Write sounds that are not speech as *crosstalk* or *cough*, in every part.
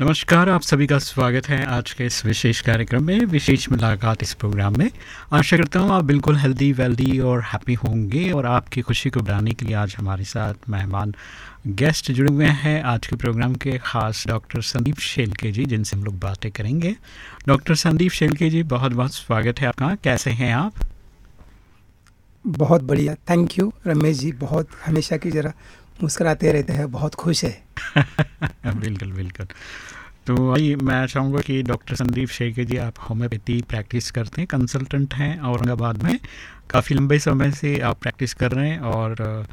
नमस्कार, आप सभी का स्वागत है आज के इस विशेष कार्यक्रम में, विशेष मुलाकात इस प्रोग्राम में। आशा करता हूँ आप बिल्कुल हेल्दी वेल्दी और हैप्पी होंगे और आपकी खुशी को बढ़ाने के लिए आज हमारे साथ मेहमान गेस्ट जुड़े हुए हैं। आज के प्रोग्राम के खास डॉक्टर संदीप शेलके जी, जिनसे हम लोग बातें करेंगे। डॉक्टर संदीप शेलके जी बहुत बहुत स्वागत है आपका। कैसे हैं आप? बहुत बढ़िया थैंक यू रमेश जी। बहुत हमेशा की जरा मुस्कुराते रहते हैं, बहुत खुश है। *laughs* बिल्कुल बिल्कुल। तो आइए मैं चाहूँगा कि डॉक्टर संदीप शेखे जी, आप होम्योपैथी प्रैक्टिस करते हैं, कंसल्टेंट हैं, औरंगाबाद में। काफ़ी लंबे समय से आप प्रैक्टिस कर रहे हैं और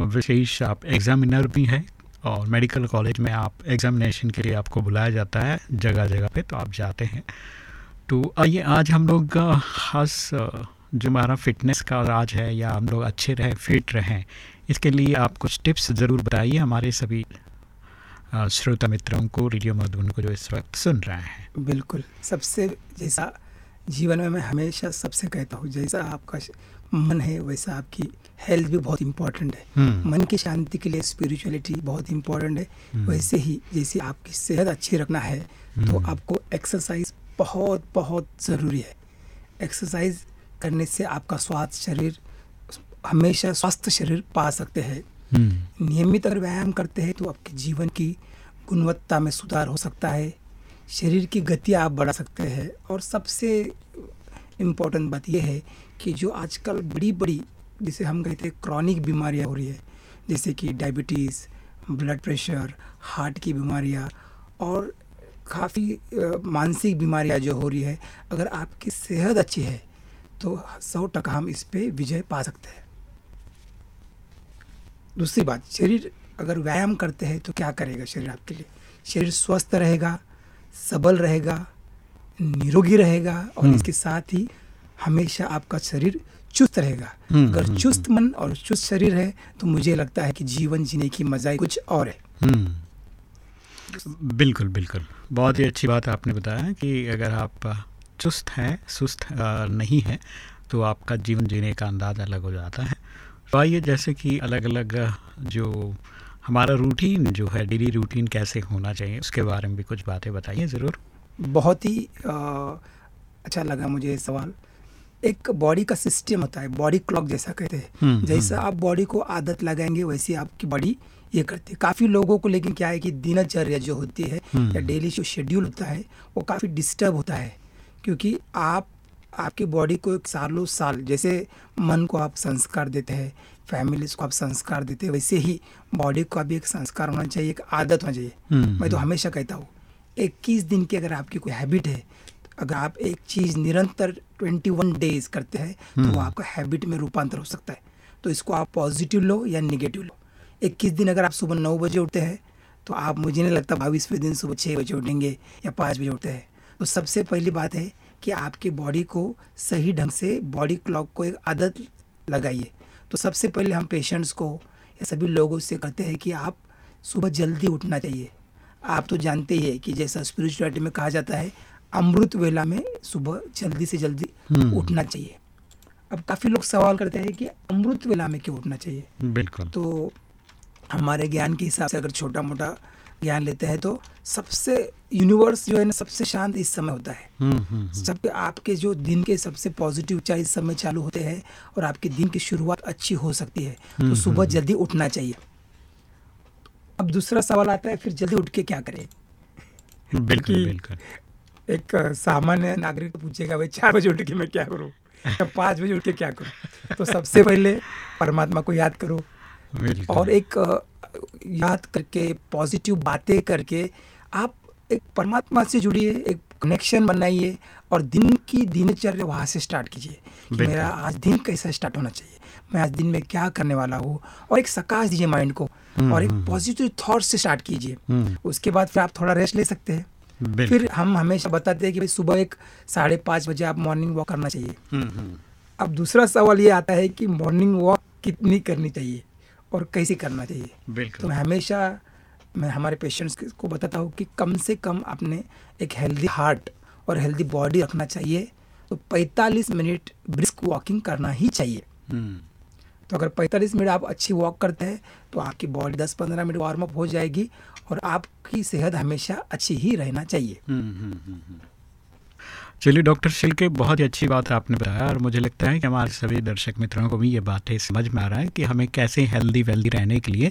विशेष आप एग्ज़ामिनर भी हैं और मेडिकल कॉलेज में आप एग्ज़ामिनेशन के लिए आपको बुलाया जाता है जगह जगह पे तो आप जाते हैं। तो आइए, आज हम लोग ख़ास जो हमारा फिटनेस का राज है या हम लोग अच्छे रहें, फिट रहें, इसके लिए आप कुछ टिप्स ज़रूर बताइए हमारे सभी श्रोता मित्रों को रेडियो मधुबन को जो इस वक्त सुन रहे हैं बिल्कुल सबसे जैसा जीवन में मैं हमेशा सबसे कहता हूँ जैसा आपका मन है वैसा आपकी हेल्थ भी बहुत इम्पोर्टेंट है हम्म। मन की शांति के लिए स्पिरिचुअलिटी बहुत इम्पोर्टेंट है हम्म। वैसे ही जैसे आपकी सेहत अच्छी रखना है तो हम्म। आपको एक्सरसाइज बहुत बहुत ज़रूरी है एक्सरसाइज करने से आपका स्वास्थ्य शरीर हमेशा स्वस्थ शरीर पा सकते हैं नियमित अगर व्यायाम करते हैं तो आपके जीवन की गुणवत्ता में सुधार हो सकता है। शरीर की गति आप बढ़ा सकते हैं और सबसे इम्पोर्टेंट बात यह है कि जो आजकल बड़ी बड़ी जिसे हम कहते हैं क्रॉनिक बीमारियाँ हो रही है, जैसे कि डायबिटीज़, ब्लड प्रेशर, हार्ट की बीमारियाँ और काफ़ी मानसिक बीमारियाँ जो हो रही है, अगर आपकी सेहत अच्छी है तो सौ टका हम इस पर विजय पा सकते हैं। दूसरी बात शरीर अगर व्यायाम करते हैं तो क्या करेगा शरीर आपके लिए? शरीर स्वस्थ रहेगा सबल रहेगा निरोगी रहेगा और हम्म। इसके साथ ही हमेशा आपका शरीर चुस्त रहेगा। हम्म, अगर हम्म, चुस्त मन और चुस्त शरीर है तो मुझे लगता है कि जीवन जीने की मज़ा ही कुछ और है। बिल्कुल बिल्कुल। बहुत ही अच्छी बात आपने बताया कि अगर आप चुस्त हैं सुस्त नहीं है तो आपका जीवन जीने का अंदाज़ अलग हो जाता है। तो आइए जैसे कि अलग अलग जो हमारा रूटीन जो है डेली रूटीन कैसे होना चाहिए उसके बारे में भी कुछ बातें बताइए ज़रूर। बहुत ही अ, अच्छा लगा मुझे ये सवाल। एक बॉडी का सिस्टम होता है बॉडी क्लॉक जैसा कहते हम्म, हैं जैसा आप बॉडी को आदत लगाएँगे वैसे आपकी बॉडी ये करती है। काफ़ी लोगों को लेकिन क्या है कि दिनचर्या जो होती है हम्म। या डेली जो शेड्यूल होता है वो काफ़ी डिस्टर्ब होता है। क्योंकि आप आपकी बॉडी को एक सालों साल जैसे मन को आप संस्कार देते हैं फैमिलीज़ को आप संस्कार देते हैं वैसे ही बॉडी को भी एक संस्कार होना चाहिए एक आदत होना चाहिए। हम्म, मैं तो हमेशा कहता हूँ इक्कीस दिन की अगर आपकी कोई हैबिट है अगर आप एक चीज़ निरंतर ट्वेंटी वन डेज़ करते हैं तो वो आपका हैबिट में रूपांतर हो सकता है। तो इसको आप पॉजिटिव लो या निगेटिव लो। इक्कीस दिन अगर आप सुबह नौ बजे उठते हैं तो आप मुझे नहीं लगता बाईसवें दिन सुबह छः बजे उठेंगे या पाँच बजे उठते हैं। तो सबसे पहली बात है कि आपकी बॉडी को सही ढंग से बॉडी क्लॉक को एक आदत लगाइए। तो सबसे पहले हम पेशेंट्स को या सभी लोगों से कहते हैं कि आप सुबह जल्दी उठना चाहिए। आप तो जानते ही है कि जैसा स्पिरिचुअलिटी में कहा जाता है अमृत वेला में सुबह जल्दी से जल्दी हम्म। उठना चाहिए। अब काफ़ी लोग सवाल करते हैं कि अमृत वेला में क्यों उठना चाहिए? बिल्कुल। तो हमारे ज्ञान के हिसाब से अगर छोटा मोटा ज्ञान लेते हैं तो सबसे यूनिवर्स जो है ना सबसे शांत इस समय होता है। हम्म, हम्म, हम्म, सब आपके जो दिन के सबसे पॉजिटिव ऊंचाई इस समय चालू होते हैं और आपके दिन की शुरुआत अच्छी हो सकती है तो सुबह जल्दी उठना चाहिए। अब दूसरा सवाल आता है फिर जल्दी उठ के क्या करें? बिल्कुल बिल्कुल। एक सामान्य नागरिक पूछेगा भाई चार बजे उठ के मैं क्या करूँ? या पाँच बजे उठ के क्या करूँ? तो सबसे *laughs* पहले परमात्मा को याद करो और एक याद करके पॉजिटिव बातें करके आप एक परमात्मा से जुड़िए एक कनेक्शन बनाइए और दिन की दिनचर्या वहाँ से स्टार्ट कीजिए कि मेरा आज दिन कैसा स्टार्ट होना चाहिए? मैं आज दिन में क्या करने वाला हूँ? और एक सकाश दीजिए माइंड को और एक पॉजिटिव थॉट से स्टार्ट कीजिए। उसके बाद फिर आप थोड़ा रेस्ट ले सकते हैं। फिर हम हमेशा बताते हैं कि भाई सुबह एक साढ़े पाँच बजे आप मॉर्निंग वॉक करना चाहिए। हम्म, हम्म, अब दूसरा सवाल ये आता है कि मॉर्निंग वॉक कितनी करनी चाहिए? और कैसे करना चाहिए। बिल्कुल। तो मैं हमेशा मैं हमारे पेशेंट्स को बताता हूँ कि कम से कम आपने एक हेल्दी हार्ट और हेल्दी बॉडी रखना चाहिए। तो 45 मिनट ब्रिस्क वॉकिंग करना ही चाहिए। हम्म, तो अगर 45 मिनट आप अच्छी वॉक करते हैं तो आपकी बॉडी 10-15 मिनट वार्म अप हो जाएगी और आपकी सेहत हमेशा अच्छी ही रहना चाहिए। चलिए, डॉक्टर शिल्के बहुत ही अच्छी बात आपने बताया और मुझे लगता है कि हमारे सभी दर्शक मित्रों को भी ये बातें समझ में आ रहा है कि हमें कैसे हेल्दी वेल्दी रहने के लिए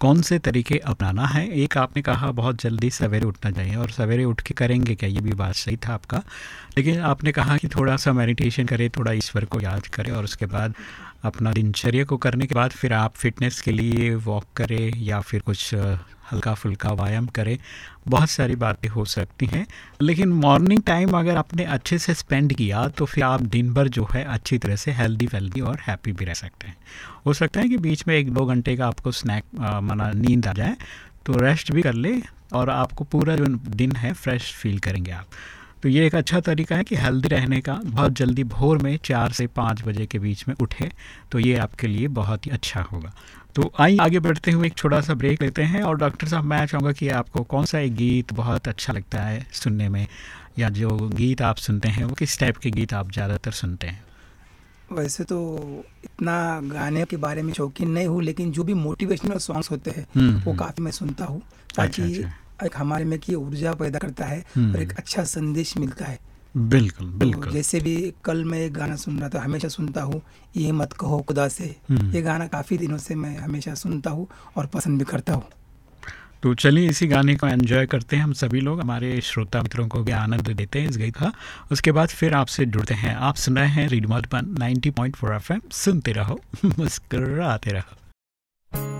कौन से तरीके अपनाना है। एक आपने कहा, बहुत जल्दी सवेरे उठना चाहिए और सवेरे उठ के करेंगे क्या? ये भी बात सही था आपका। लेकिन आपने कहा कि थोड़ा सा मेडिटेशन करें, थोड़ा ईश्वर को याद करें और उसके बाद अपना दिनचर्या को करने के बाद फिर आप फिटनेस के लिए वॉक करें या फिर कुछ हल्का फुल्का व्यायाम करें। बहुत सारी बातें हो सकती हैं, लेकिन मॉर्निंग टाइम अगर आपने अच्छे से स्पेंड किया तो फिर आप दिन भर जो है अच्छी तरह से हेल्दी वेल्दी और हैप्पी भी रह सकते हैं। हो सकता है कि बीच में एक दो घंटे का आपको स्नैक माना नींद आ जाए तो रेस्ट भी कर ले और आपको पूरा जो दिन है फ्रेश फील करेंगे आप। तो ये एक अच्छा तरीका है कि हेल्दी रहने का, बहुत जल्दी भोर में चार से पाँच बजे के बीच में उठे तो ये आपके लिए बहुत ही अच्छा होगा। तो आइए आगे बढ़ते हुए एक छोटा सा ब्रेक लेते हैं और डॉक्टर साहब मैं चाहूँगा कि आपको कौन सा एक गीत बहुत अच्छा लगता है सुनने में या जो गीत आप सुनते हैं वो किस टाइप के गीत आप ज़्यादातर सुनते हैं वैसे तो इतना गाने के बारे में शौकीन नहीं हूँ लेकिन जो भी मोटिवेशनल सॉन्ग्स होते हैं हम्म, वो हम्म। काफ़ी मैं सुनता हूँ ताकि अच्छा। एक हमारे में की ऊर्जा पैदा करता है हम्म। और एक अच्छा संदेश मिलता है बिल्कुल बिल्कुल। तो जैसे भी कल मैं एक गाना सुन रहा था हमेशा सुनता हूँ ये मत कहो खुदा से। हम्म। ये गाना काफ़ी दिनों से मैं हमेशा सुनता हूँ और पसंद भी करता हूँ। तो चलिए इसी गाने को एंजॉय करते हैं हम सभी लोग। हमारे श्रोता मित्रों को भी आनंद देते हैं इस गीत का। उसके बाद फिर आपसे जुड़ते हैं। आप सुन रहे हैं रेडियो मधुबन 90.4 पॉइंट सुनते रहो *laughs* मुस्कुराते रहो।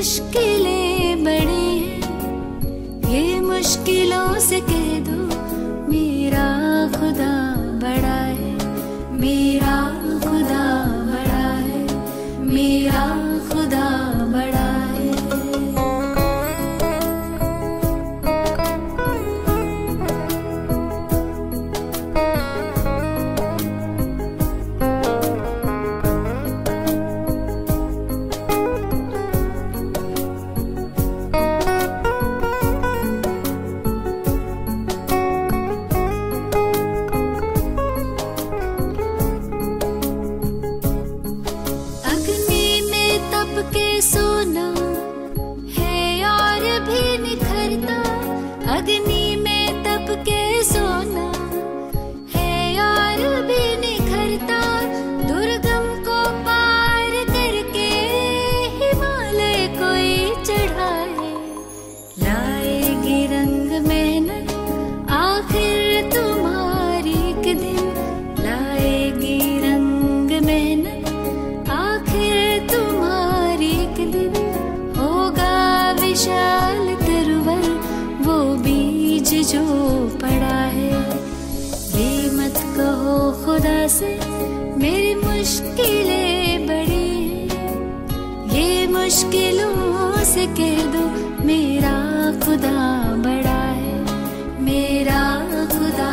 मुश्किलें बड़ी हैं। ये मुश्किलों से से मेरी मुश्किलें बड़ी ये मुश्किलों से कह दो मेरा खुदा बड़ा है। मेरा खुदा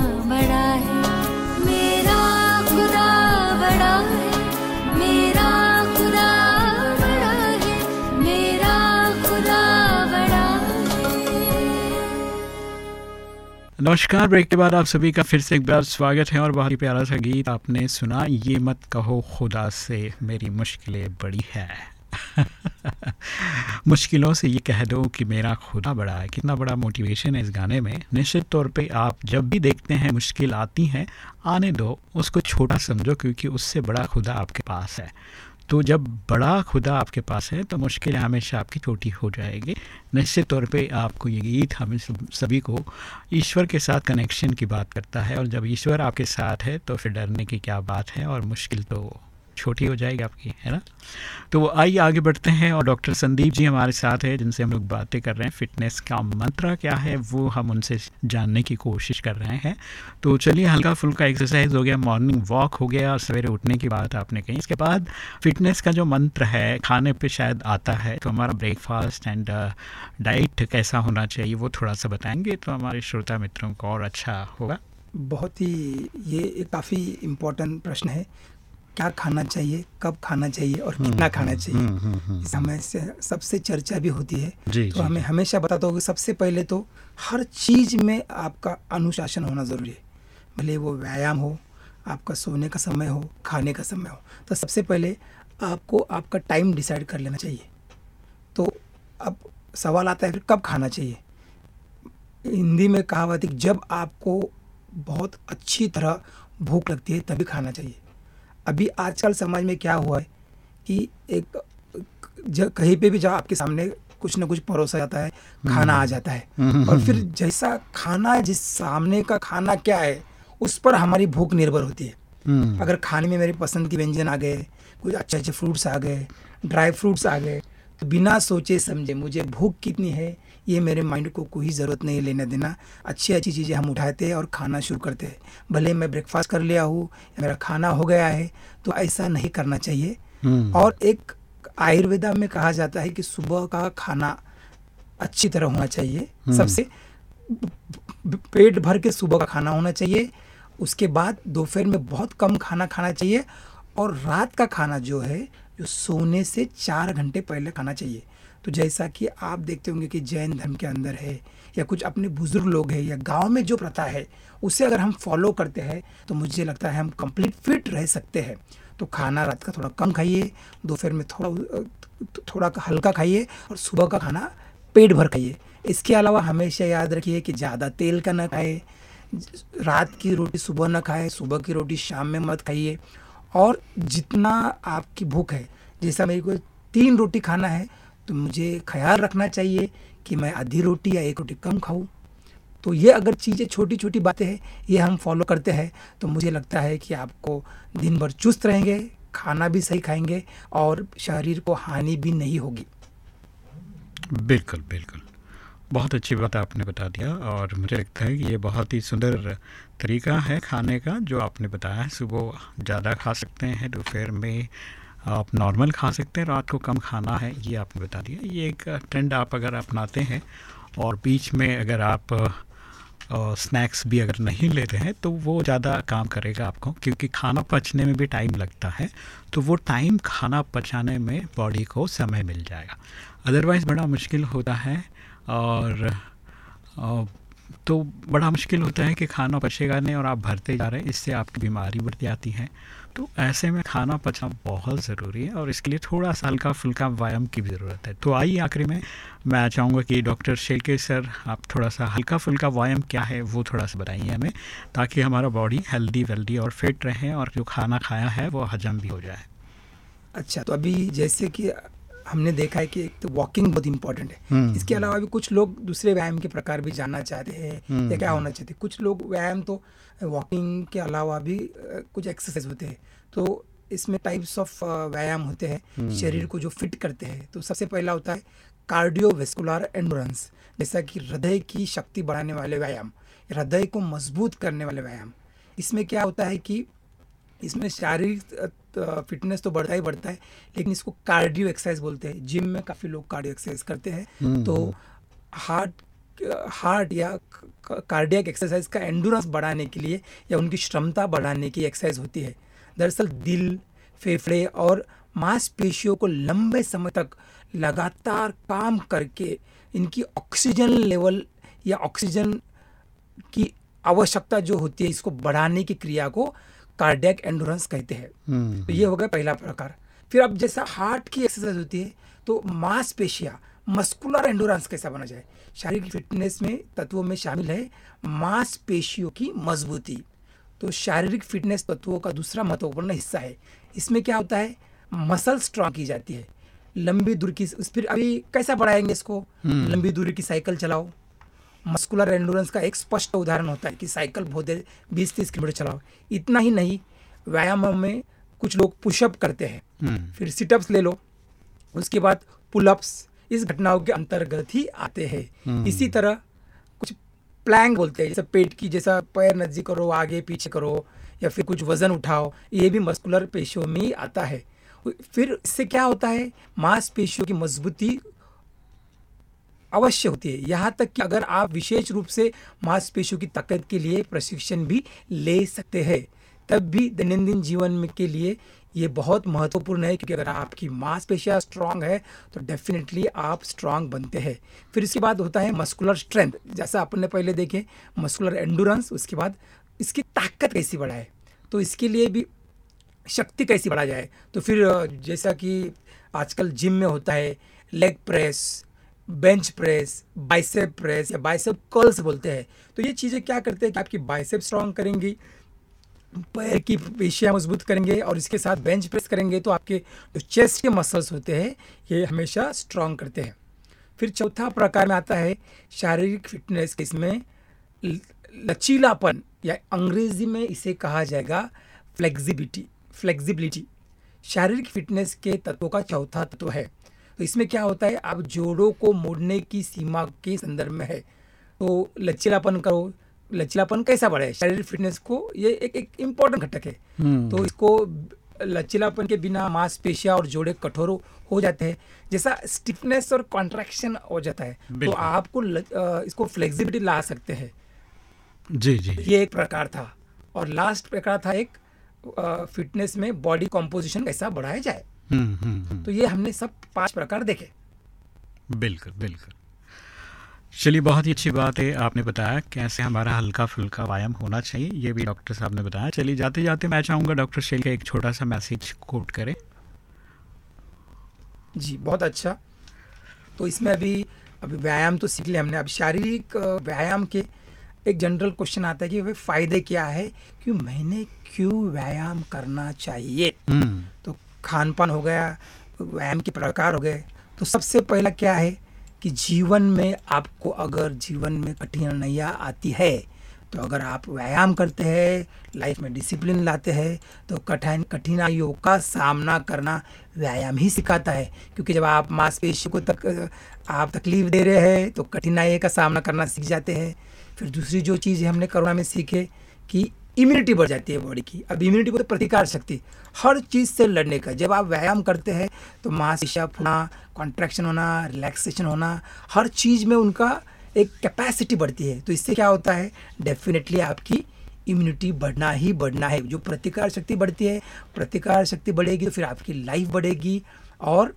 नमस्कार, ब्रेक के बाद आप सभी का फिर से एक बार स्वागत है और बहुत ही प्यारा सा गीत आपने सुना, ये मत कहो खुदा से मेरी मुश्किलें बड़ी है। *laughs* मुश्किलों से ये कह दो कि मेरा खुदा बड़ा है, कितना बड़ा मोटिवेशन है इस गाने में। निश्चित तौर पे आप जब भी देखते हैं, मुश्किल आती हैं, आने दो, उसको छोटा समझो क्योंकि उससे बड़ा खुदा आपके पास है। तो जब बड़ा खुदा आपके पास है तो मुश्किल हमेशा आपकी छोटी हो जाएगी। निश्चित तौर पे आपको ये गीत हमें सभी को ईश्वर के साथ कनेक्शन की बात करता है। और जब ईश्वर आपके साथ है तो फिर डरने की क्या बात है और मुश्किल तो छोटी हो जाएगी आपकी, है ना? तो आइए आगे बढ़ते हैं और डॉक्टर संदीप जी हमारे साथ है, जिनसे हम लोग बातें कर रहे हैं। फिटनेस का मंत्र क्या है, वो हम उनसे जानने की कोशिश कर रहे हैं। तो चलिए हल्का फुल्का एक्सरसाइज हो गया मॉर्निंग वॉक हो गया, और सवेरे उठने की बात आपने कही। इसके बाद फिटनेस का जो मंत्र है, खाने पर शायद आता है तो हमारा ब्रेकफास्ट एंड डाइट कैसा होना चाहिए, वो थोड़ा सा बताएँगे तो हमारे श्रोता मित्रों को और अच्छा होगा। बहुत ही, ये काफ़ी इम्पोर्टेंट प्रश्न है। क्या खाना चाहिए कब खाना चाहिए और कितना खाना चाहिए। इस हमें से सबसे चर्चा भी होती है। जी, तो जी, हमें हमेशा बताता हूँ कि सबसे पहले तो हर चीज़ में आपका अनुशासन होना ज़रूरी है। भले वो व्यायाम हो आपका सोने का समय हो खाने का समय हो तो सबसे पहले आपको आपका टाइम डिसाइड कर लेना चाहिए। तो अब सवाल आता है फिर कब खाना चाहिए? हिंदी में कहावत है कि जब आपको बहुत अच्छी तरह भूख लगती है तभी खाना चाहिए। अभी आजकल समाज में क्या हुआ है कि एक कहीं पे भी जाओ आपके सामने कुछ ना कुछ परोसा जाता है खाना आ जाता है। और फिर जैसा खाना जिस सामने का खाना क्या है उस पर हमारी भूख निर्भर होती है। अगर खाने में मेरी पसंद के व्यंजन आ गए कुछ अच्छे अच्छे फ्रूट्स आ गए ड्राई फ्रूट्स आ गए तो बिना सोचे समझे मुझे भूख कितनी है ये मेरे माइंड को कोई ज़रूरत नहीं लेने देना। अच्छी अच्छी चीज़ें हम उठाते हैं और खाना शुरू करते हैं। भले मैं ब्रेकफास्ट कर लिया हूँ मेरा खाना हो गया है तो ऐसा नहीं करना चाहिए। और एक आयुर्वेदा में कहा जाता है कि सुबह का खाना अच्छी तरह होना चाहिए। सबसे पेट भर के सुबह का खाना होना चाहिए। उसके बाद दोपहर में बहुत कम खाना खाना चाहिए। और रात का खाना जो है जो सोने से चार घंटे पहले खाना चाहिए। तो जैसा कि आप देखते होंगे कि जैन धर्म के अंदर है, या कुछ अपने बुज़ुर्ग लोग हैं, या गाँव में जो प्रथा है, उसे अगर हम फॉलो करते हैं तो मुझे लगता है हम कंप्लीट फिट रह सकते हैं। तो खाना रात का थोड़ा कम खाइए, दोपहर में थोड़ा थोड़ा हल्का खाइए, और सुबह का खाना पेट भर खाइए। इसके अलावा हमेशा याद रखिए कि ज़्यादा तेल का ना खाए, रात की रोटी सुबह ना खाए, सुबह की रोटी शाम में मत खाइए। और जितना आपकी भूख है, जैसा मेरे को तीन रोटी खाना है तो मुझे ख्याल रखना चाहिए कि मैं आधी रोटी या एक रोटी कम खाऊं। तो ये अगर चीज़ें छोटी छोटी बातें हैं, ये हम फॉलो करते हैं तो मुझे लगता है कि आपको दिन भर चुस्त रहेंगे, खाना भी सही खाएँगे और शरीर को हानि भी नहीं होगी। बिल्कुल बिल्कुल। बहुत अच्छी बात आपने बता दिया और मुझे लगता है कि ये बहुत ही सुंदर तरीका है खाने का, जो आपने बताया है सुबह ज़्यादा खा सकते हैं, दोपहर में आप नॉर्मल खा सकते हैं, रात को कम खाना है, ये आपने बता दिया। ये एक ट्रेंड आप अगर अपनाते हैं और बीच में अगर आप स्नैक्स भी अगर नहीं लेते हैं तो वो ज़्यादा काम करेगा आपको, क्योंकि खाना पचने में भी टाइम लगता है तो वो टाइम खाना पचाने में बॉडी को समय मिल जाएगा। अदरवाइज़ बड़ा मुश्किल होता है और तो बड़ा मुश्किल होता है कि खाना पचेगा नहीं और आप भरते जा रहे हैं, इससे आपकी बीमारी बढ़ती आती है। तो ऐसे में खाना पचना बहुत ज़रूरी है और इसके लिए थोड़ा सा हल्का फुल्का व्यायाम की भी ज़रूरत है। तो आइए आखिरी में मैं चाहूँगा कि डॉक्टर शेलके सर, आप थोड़ा सा हल्का फुल्का व्यायाम क्या है वो थोड़ा सा बताइए हमें, ताकि हमारा बॉडी हेल्दी वेल्दी और फिट रहे और जो खाना खाया है वो हजम भी हो जाए। अच्छा तो अभी जैसे कि हमने देखा है कि एक तो वॉकिंग बहुत इंपॉर्टेंट है। हम्म, इसके अलावा भी कुछ लोग दूसरे व्यायाम के प्रकार भी जानना चाहते हैं हम्म, या क्या होना चाहते हैं। कुछ लोग व्यायाम तो वॉकिंग के अलावा भी कुछ एक्सरसाइज होते हैं। तो इसमें टाइप्स ऑफ़ व्यायाम होते हम्म। हैं शरीर को जो फिट करते हैं। तो सबसे पहला होता है कार्डियोवेस्कुलर एंडोरेंस जैसा कि हृदय की शक्ति बढ़ाने वाले व्यायाम हृदय को मज़बूत करने वाले व्यायाम। इसमें क्या होता है कि इसमें शारीरिक फिटनेस तो बढ़ता ही बढ़ता है लेकिन इसको कार्डियो एक्सरसाइज बोलते हैं। जिम में काफ़ी लोग कार्डियो एक्सरसाइज करते हैं। तो हार्ट हार्ट या कार्डियक एक्सरसाइज का एंडोरेंस बढ़ाने के लिए या उनकी क्षमता बढ़ाने की एक्सरसाइज होती है। दरअसल दिल फेफड़े और मांसपेशियों को लंबे समय तक लगातार काम करके इनकी ऑक्सीजन लेवल या ऑक्सीजन की आवश्यकता जो होती है इसको बढ़ाने की क्रिया को कार्डियक एंडोरेंस कहते हैं। हम्म, तो ये हो गया पहला प्रकार। फिर अब जैसा हार्ट की एक्सरसाइज होती है तो मांसपेशिया मस्कुलर एंडोरेंस कैसा बना जाए? शारीरिक फिटनेस में तत्वों में शामिल है मांसपेशियों की मजबूती। तो शारीरिक फिटनेस तत्वों का दूसरा महत्वपूर्ण हिस्सा है। इसमें क्या होता है? मसल स्ट्रांग की जाती है। लंबी दूरी की फिर अभी कैसा बढ़ाएँगे इसको? लंबी दूरी की साइकिल चलाओ। मस्कुलर एंडोरेंस का एक स्पष्ट उदाहरण होता है कि साइकिल बहुत देर बीस तीस किलोमीटर चलाओ। इतना ही नहीं व्यायाम में कुछ लोग पुशअप करते हैं। हम्म, फिर सिटअप्स ले लो। उसके बाद पुलअप्स इस घटनाओं के अंतर्गत ही आते हैं। इसी तरह कुछ प्लैंग बोलते हैं जैसे पेट की जैसा पैर नज़दीक करो आगे पीछे करो या फिर कुछ वज़न उठाओ ये भी मस्कुलर पेशियों में ही आता है। फिर इससे क्या होता है? मांसपेशियों की मजबूती अवश्य होती है। यहाँ तक कि अगर आप विशेष रूप से मांसपेशियों की ताकत के लिए प्रशिक्षण भी ले सकते हैं, तब भी दैनंदिन जीवन में के लिए ये बहुत महत्वपूर्ण है क्योंकि अगर आपकी मांसपेशियाँ स्ट्रांग है तो डेफिनेटली आप स्ट्रांग बनते हैं। फिर इसके बाद होता है मस्कुलर स्ट्रेंथ जैसा अपन ने पहले देखे मस्कुलर एंडोरेंस उसके बाद इसकी ताकत कैसी बढ़ाए तो इसके लिए भी शक्ति कैसी बढ़ा जाए। तो फिर, जैसा कि आजकल जिम में होता है leg press bench press bicep press या बाइसेप कर्ल्स बोलते हैं। तो ये चीज़ें क्या करते हैं कि आपकी बाइसेप स्ट्रांग करेंगी, पैर की पेशियाँ मज़बूत करेंगे और इसके साथ बेंच प्रेस करेंगे तो आपके जो चेस्ट के मसल्स होते हैं, ये हमेशा स्ट्रांग करते हैं। फिर चौथा प्रकार में आता है शारीरिक फिटनेस इसमें लचीलापन या अंग्रेज़ी में इसे कहा जाएगा फ्लेक्सिबिलिटी फ्लेक्सिबिलिटी शारीरिक फिटनेस के तत्वों का चौथा तत्व है। तो इसमें क्या होता है आप जोड़ों को मोड़ने की सीमा के संदर्भ में है। तो लचीलापन करो। लचीलापन कैसा बढ़े? शारीरिक फिटनेस को ये एक एक इम्पोर्टेंट घटक है। हम्म, तो इसको लचीलापन के बिना मांसपेशियाँ और जोड़े कठोर हो जाते हैं जैसा स्टिफनेस और कॉन्ट्रैक्शन हो जाता है। तो आपको ल, इसको फ्लेक्सिबिलिटी ला सकते हैं। जी जी। ये एक प्रकार था। और लास्ट प्रकार था एक फिटनेस में बॉडी कॉम्पोजिशन कैसा बढ़ाया जाए। तो ये हमने सब पाँच प्रकार देखे। बिल्कुल बिल्कुल। चलिए बहुत ही अच्छी बात है आपने बताया कैसे हमारा हल्का फुल्का व्यायाम होना चाहिए ये भी डॉक्टर साहब ने बताया। चलिए जाते जाते मैं चाहूँगा डॉक्टर शेल का एक छोटा सा मैसेज कोट करें। जी बहुत अच्छा। तो इसमें अभी अभी व्यायाम तो सीख लिया हमने। अब शारीरिक व्यायाम के एक जनरल क्वेश्चन आता है कि भाई फ़ायदे क्या है कि मैंने क्यों व्यायाम करना चाहिए? हम्म, तो खान पान हो गया व्यायाम के प्रकार हो गए तो सबसे पहला क्या है कि जीवन में आपको अगर जीवन में कठिनाइयाँ आती है तो अगर आप व्यायाम करते हैं, लाइफ में डिसिप्लिन लाते हैं तो कठिन, कठिनाइयों का सामना करना व्यायाम ही सिखाता है। क्योंकि जब आप मांसपेशी को तक, आप तकलीफ़ दे रहे हैं तो कठिनाई का सामना करना सीख जाते हैं। फिर दूसरी जो चीज़ हमने कोरोना में सीखे कि इम्यूनिटी बढ़ जाती है बॉडी की। अब इम्यूनिटी बोलते प्रतिकार शक्ति, हर चीज़ से लड़ने का। जब आप व्यायाम करते हैं तो मांसपेशियाँ फूलना कॉन्ट्रैक्शन होना रिलैक्सेशन होना, हर चीज़ में उनका एक कैपेसिटी बढ़ती है। तो इससे क्या होता है? डेफिनेटली आपकी इम्यूनिटी बढ़ना ही बढ़ना है। जो प्रतिकार शक्ति बढ़ती है, प्रतिकार शक्ति बढ़ेगी तो फिर आपकी लाइफ बढ़ेगी। और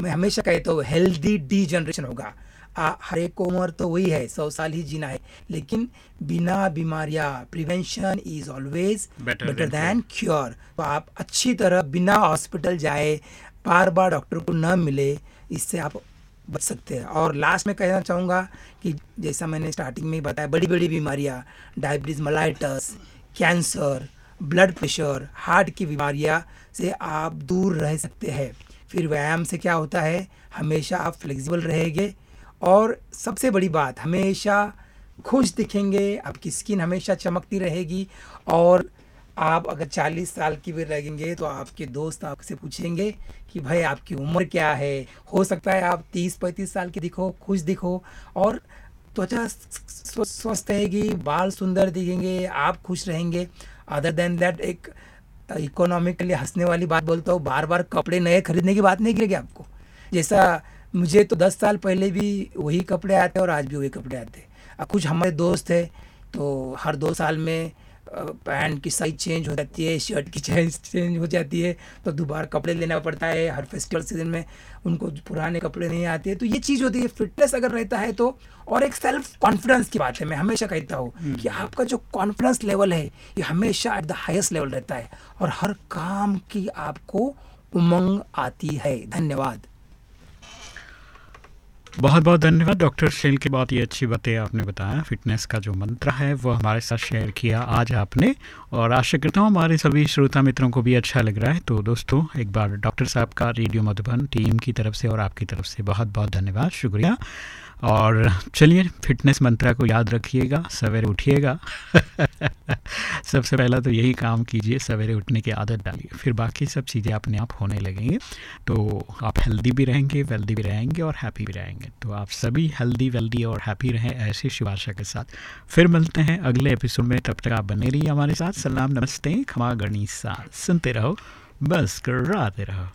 मैं हमेशा कहता हूँ हेल्दी डी जनरेशन होगा। आ, हर एक को उम्र तो वही है सौ साल ही जीना है। लेकिन बिना बीमारियाँ prevention is always better than cure तो आप अच्छी तरह बिना हॉस्पिटल जाए बार बार डॉक्टर को न मिले इससे आप बच सकते हैं। और लास्ट में कहना चाहूँगा कि जैसा मैंने स्टार्टिंग में ही बताया बड़ी बड़ी बीमारियाँ diabetes mellitus cancer blood pressure heart की बीमारियाँ से आप दूर रह सकते हैं। फिर व्यायाम से क्या होता है? हमेशा आप फ्लेक्सिबल रहेंगे और सबसे बड़ी बात, हमेशा खुश दिखेंगे, आपकी स्किन हमेशा चमकती रहेगी और आप अगर 40 साल की भी लगेंगे तो आपके दोस्त आपसे पूछेंगे कि भाई आपकी उम्र क्या है? हो सकता है आप 30-35 साल के दिखो, खुश दिखो और त्वचा स्व- स्वस्थ रहेगी, बाल सुंदर दिखेंगे, आप खुश रहेंगे। अदर देन दैट एक इकोनॉमिकली हंसने वाली बात बोलता हूँ बार बार कपड़े नए खरीदने की बात नहीं करेगी आपको? जैसा मुझे तो दस साल पहले भी वही कपड़े आते और आज भी वही कपड़े आते अब कुछ हमारे दोस्त है तो हर दो साल में पैंट की साइज़ चेंज हो जाती है शर्ट की चेंज चेंज हो जाती है तो दोबारा कपड़े लेना पड़ता है। हर फेस्टिवल सीज़न में उनको पुराने कपड़े नहीं आते तो ये चीज़ होती है। फिटनेस अगर रहता है तो और एक सेल्फ कॉन्फिडेंस की बात है मैं हमेशा कहता हूँ कि आपका जो कॉन्फिडेंस लेवल है ये हमेशा एट द हाइस्ट लेवल रहता है और हर काम की आपको उमंग आती है। धन्यवाद। बहुत बहुत धन्यवाद। डॉक्टर शेल की बहुत ही अच्छी बातें आपने बताया। फिटनेस का जो मंत्र है, वो हमारे साथ शेयर किया आज आपने। और आशा करता हूँ हमारे सभी श्रोता मित्रों को भी अच्छा लग रहा है। तो दोस्तों, एक बार डॉक्टर साहब का रेडियो मधुबन टीम की तरफ़ से और आपकी तरफ़ से बहुत बहुत धन्यवाद। शुक्रिया। और चलिए फिटनेस मंत्रा को याद रखिएगा, सवेरे उठिएगा। *laughs* सबसे पहला तो यही काम कीजिए, सवेरे उठने की आदत डालिए। फिर बाकी सब चीज़ें अपने आप होने लगेंगे। तो आप हेल्दी भी रहेंगे वेल्दी भी रहेंगे और हैप्पी भी रहेंगे। तो आप सभी हेल्दी वेल्दी और हैप्पी रहें ऐसी शिव आशा के साथ। फिर मिलते हैं अगले एपिसोड में। तब तक आप बने रहिए हमारे साथ। सलाम, नमस्ते, खमा गणिसा। सुनते रहो, बस कराते रहो।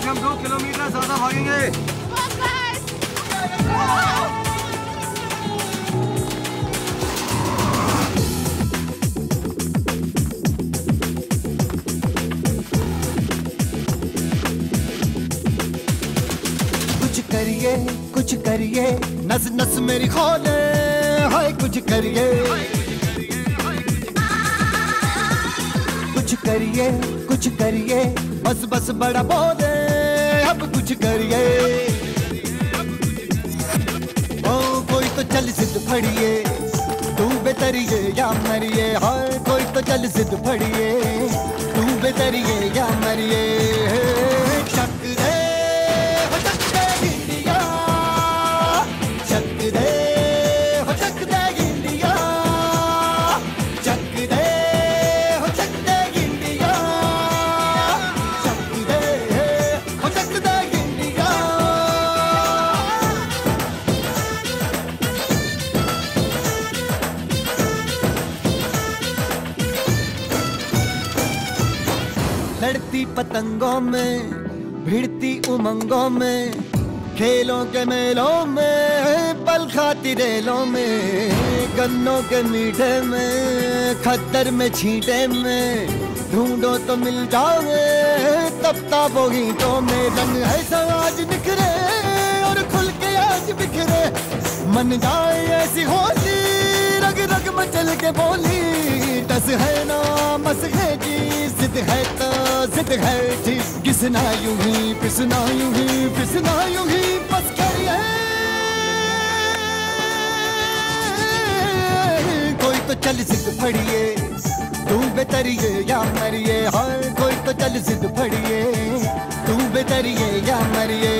आज हम दो किलोमीटर ज़्यादा भागेंगे। कुछ करिए कुछ करिए, नस नस मेरी खोले। हाय, कुछ करिए। कुछ करिए कुछ करिए, बस बस बड़ा बोले। अब कुछ करिए। ओ, कोई तो चल सिद्ध फड़िए। तू बेतरिए या मरिए। हाय, कोई तो चल सिद्ध फड़िए। तू बेतरिए या मरिए। पतंगों में, भिड़ती उमंगों में, खेलों के मेलों में, पल खाती रेलों में, गन्नों के मीठे में, खद्दर में छींटे में, ढूंढो तो मिल जाओगे तब ताबो गीतों में, रंग है समाज निखरे और खुल के आज बिखरे, मन जाए ऐसी रग मचल के बोली, टस है ना, मस है जी, जिद है तो जिद है जी। किसना यूँ ही पिसना यूँ ही पिसना यूँ ही, बस करिए। कोई तो चल सिद्ध फड़िए, तू बेतरिए या मरिए, हाय, कोई तो चल सिद्ध फड़िए, तू बेतरिए या मरिए।